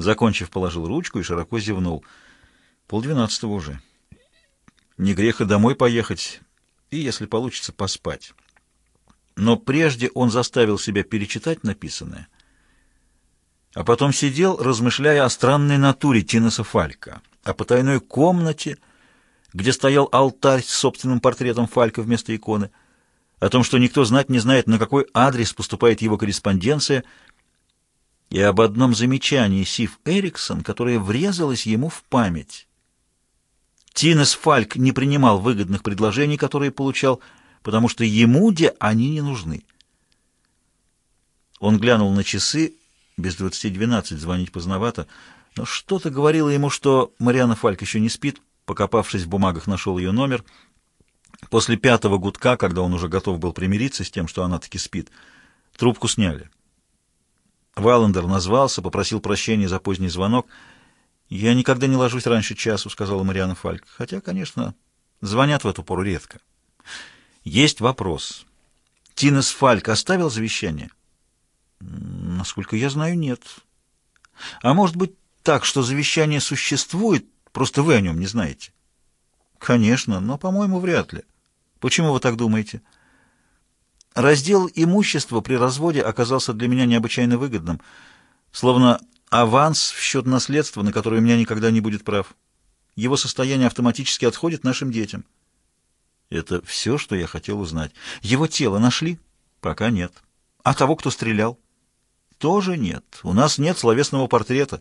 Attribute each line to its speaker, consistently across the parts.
Speaker 1: Закончив, положил ручку и широко зевнул. Полдвенадцатого уже. Не грех и домой поехать, и, если получится, поспать. Но прежде он заставил себя перечитать написанное, а потом сидел, размышляя о странной натуре Тинеса Фалька, о потайной комнате, где стоял алтарь с собственным портретом Фалька вместо иконы, о том, что никто знать не знает, на какой адрес поступает его корреспонденция, и об одном замечании Сив Эриксон, которое врезалось ему в память. Тинес Фальк не принимал выгодных предложений, которые получал, потому что ему где они не нужны. Он глянул на часы, без двадцати двенадцать, звонить поздновато, но что-то говорило ему, что Мариана Фальк еще не спит, покопавшись в бумагах, нашел ее номер. После пятого гудка, когда он уже готов был примириться с тем, что она таки спит, трубку сняли. Валандер назвался, попросил прощения за поздний звонок — «Я никогда не ложусь раньше часу», — сказала Мариана Фальк. «Хотя, конечно, звонят в эту пору редко». «Есть вопрос. Тинес Фальк оставил завещание?» «Насколько я знаю, нет». «А может быть так, что завещание существует, просто вы о нем не знаете?» «Конечно, но, по-моему, вряд ли. Почему вы так думаете?» «Раздел имущества при разводе оказался для меня необычайно выгодным, словно аванс в счет наследства, на которое у меня никогда не будет прав. Его состояние автоматически отходит нашим детям. Это все, что я хотел узнать. Его тело нашли? Пока нет. А того, кто стрелял? Тоже нет. У нас нет словесного портрета.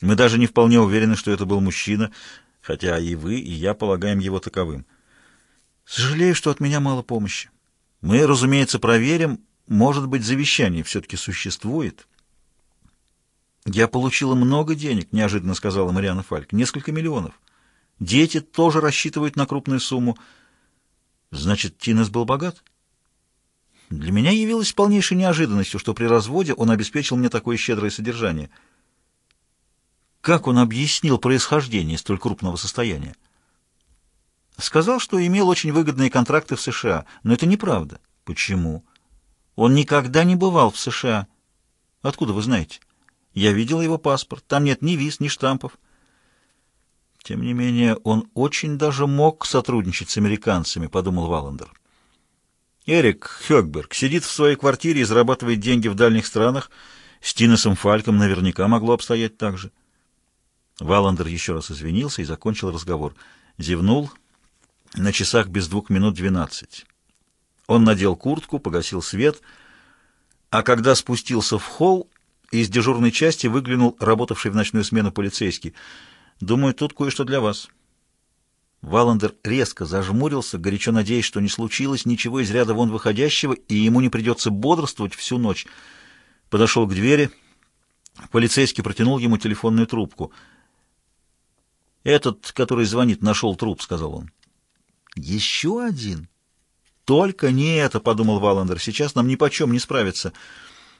Speaker 1: Мы даже не вполне уверены, что это был мужчина, хотя и вы, и я полагаем его таковым. Сожалею, что от меня мало помощи. Мы, разумеется, проверим, может быть, завещание все-таки существует, «Я получила много денег», — неожиданно сказала Мариана Фальк. «Несколько миллионов. Дети тоже рассчитывают на крупную сумму. Значит, Тинес был богат?» Для меня явилось полнейшей неожиданностью, что при разводе он обеспечил мне такое щедрое содержание. Как он объяснил происхождение столь крупного состояния? Сказал, что имел очень выгодные контракты в США, но это неправда. Почему? Он никогда не бывал в США. Откуда вы знаете? Я видел его паспорт. Там нет ни виз, ни штампов. Тем не менее, он очень даже мог сотрудничать с американцами, подумал Валандер. Эрик Хёкберг сидит в своей квартире и зарабатывает деньги в дальних странах. С Тинесом Фальком наверняка могло обстоять так же. Валандер еще раз извинился и закончил разговор. Зевнул. На часах без двух минут двенадцать. Он надел куртку, погасил свет, а когда спустился в холл, из дежурной части выглянул работавший в ночную смену полицейский. «Думаю, тут кое-что для вас». Валандер резко зажмурился, горячо надеясь, что не случилось ничего из ряда вон выходящего, и ему не придется бодрствовать всю ночь. Подошел к двери. Полицейский протянул ему телефонную трубку. «Этот, который звонит, нашел труп», — сказал он. «Еще один?» «Только не это», — подумал Валандер. «Сейчас нам ни почем не справиться».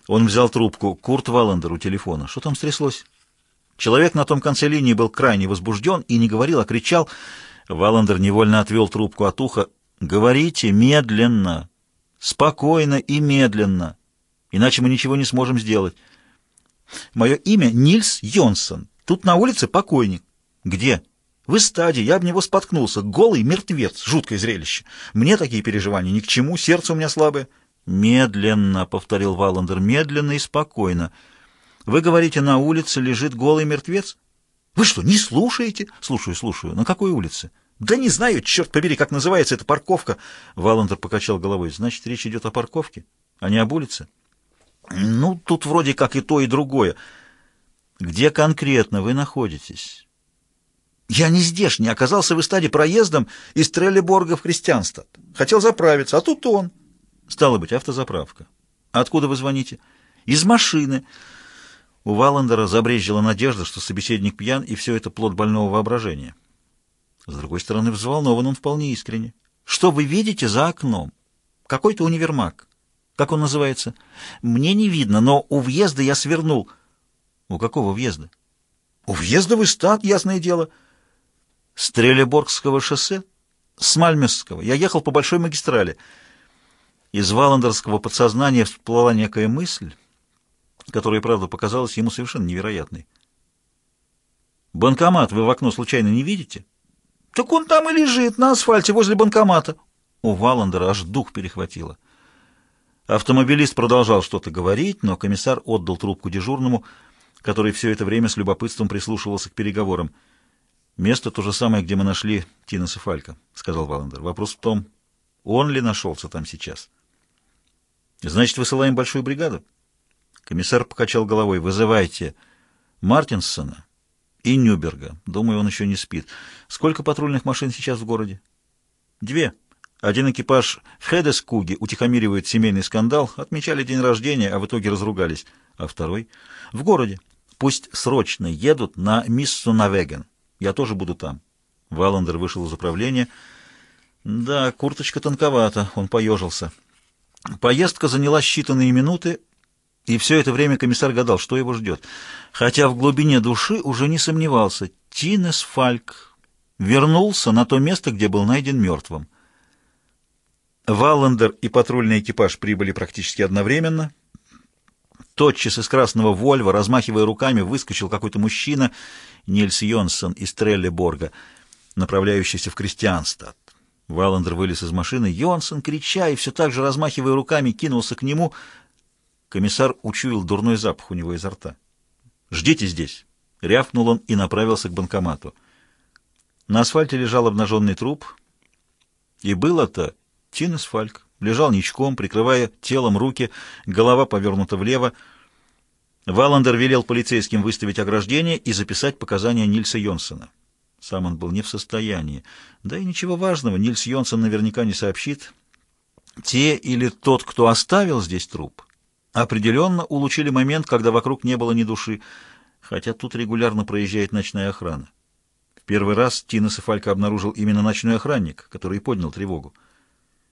Speaker 1: Он взял трубку. Курт Валандер у телефона. Что там стряслось? Человек на том конце линии был крайне возбужден и не говорил, а кричал. Валандер невольно отвел трубку от уха. «Говорите медленно, спокойно и медленно, иначе мы ничего не сможем сделать. Мое имя Нильс Йонсон. Тут на улице покойник. Где? В эстаде. Я об него споткнулся. Голый мертвец. Жуткое зрелище. Мне такие переживания ни к чему. Сердце у меня слабое. «Медленно», — повторил Валандер, — «медленно и спокойно. Вы говорите, на улице лежит голый мертвец?» «Вы что, не слушаете?» «Слушаю, слушаю. На какой улице?» «Да не знаю, черт побери, как называется эта парковка!» Валандер покачал головой. «Значит, речь идет о парковке, а не об улице?» «Ну, тут вроде как и то, и другое. Где конкретно вы находитесь?» «Я не здешний, оказался в стаде проездом из Треллиборга в Христианстад. Хотел заправиться, а тут он». Стало быть, автозаправка. Откуда вы звоните? Из машины. У Валандера забрежила надежда, что собеседник пьян, и все это плод больного воображения. С другой стороны, взволнован он вполне искренне. Что вы видите за окном? Какой-то универмаг. Как он называется? Мне не видно, но у въезда я свернул. У какого въезда? У въезда в Истат, ясное дело. С Трелеборгского шоссе? С Мальмесского. Я ехал по большой магистрали. Из валандерского подсознания всплыла некая мысль, которая, правда, показалась ему совершенно невероятной. Банкомат вы в окно случайно не видите?
Speaker 2: Так он там и лежит, на асфальте, возле банкомата.
Speaker 1: У Валандера аж дух перехватило. Автомобилист продолжал что-то говорить, но комиссар отдал трубку дежурному, который все это время с любопытством прислушивался к переговорам. «Место то же самое, где мы нашли Тинеса Фалька», — сказал Валандер. «Вопрос в том, он ли нашелся там сейчас?» «Значит, высылаем большую бригаду?» Комиссар покачал головой. «Вызывайте Мартинсона и Нюберга. Думаю, он еще не спит. Сколько патрульных машин сейчас в городе?» «Две. Один экипаж в Хедескуге утихомиривает семейный скандал, отмечали день рождения, а в итоге разругались. А второй? В городе. Пусть срочно едут на Миссу Навеген. Я тоже буду там». Валандер вышел из управления. «Да, курточка тонковата», — он поежился. Поездка заняла считанные минуты, и все это время комиссар гадал, что его ждет. Хотя в глубине души уже не сомневался. Тинес Фальк вернулся на то место, где был найден мертвым. Валлендер и патрульный экипаж прибыли практически одновременно. Тотчас из красного Вольва, размахивая руками, выскочил какой-то мужчина, Нильс Йонсон из Треллеборга, направляющийся в Кристианстад. Валандер вылез из машины. Йонсон, крича и все так же размахивая руками, кинулся к нему. Комиссар учуял дурной запах у него изо рта. «Ждите здесь!» — рявкнул он и направился к банкомату. На асфальте лежал обнаженный труп. И был это Тинес Фальк. Лежал ничком, прикрывая телом руки, голова повернута влево. Валандер велел полицейским выставить ограждение и записать показания Нильса Йонсона. Сам он был не в состоянии. Да и ничего важного Нильс Йонсон наверняка не сообщит. Те или тот, кто оставил здесь труп, определенно улучили момент, когда вокруг не было ни души, хотя тут регулярно проезжает ночная охрана. В первый раз Тинес и Фалька обнаружил именно ночной охранник, который поднял тревогу.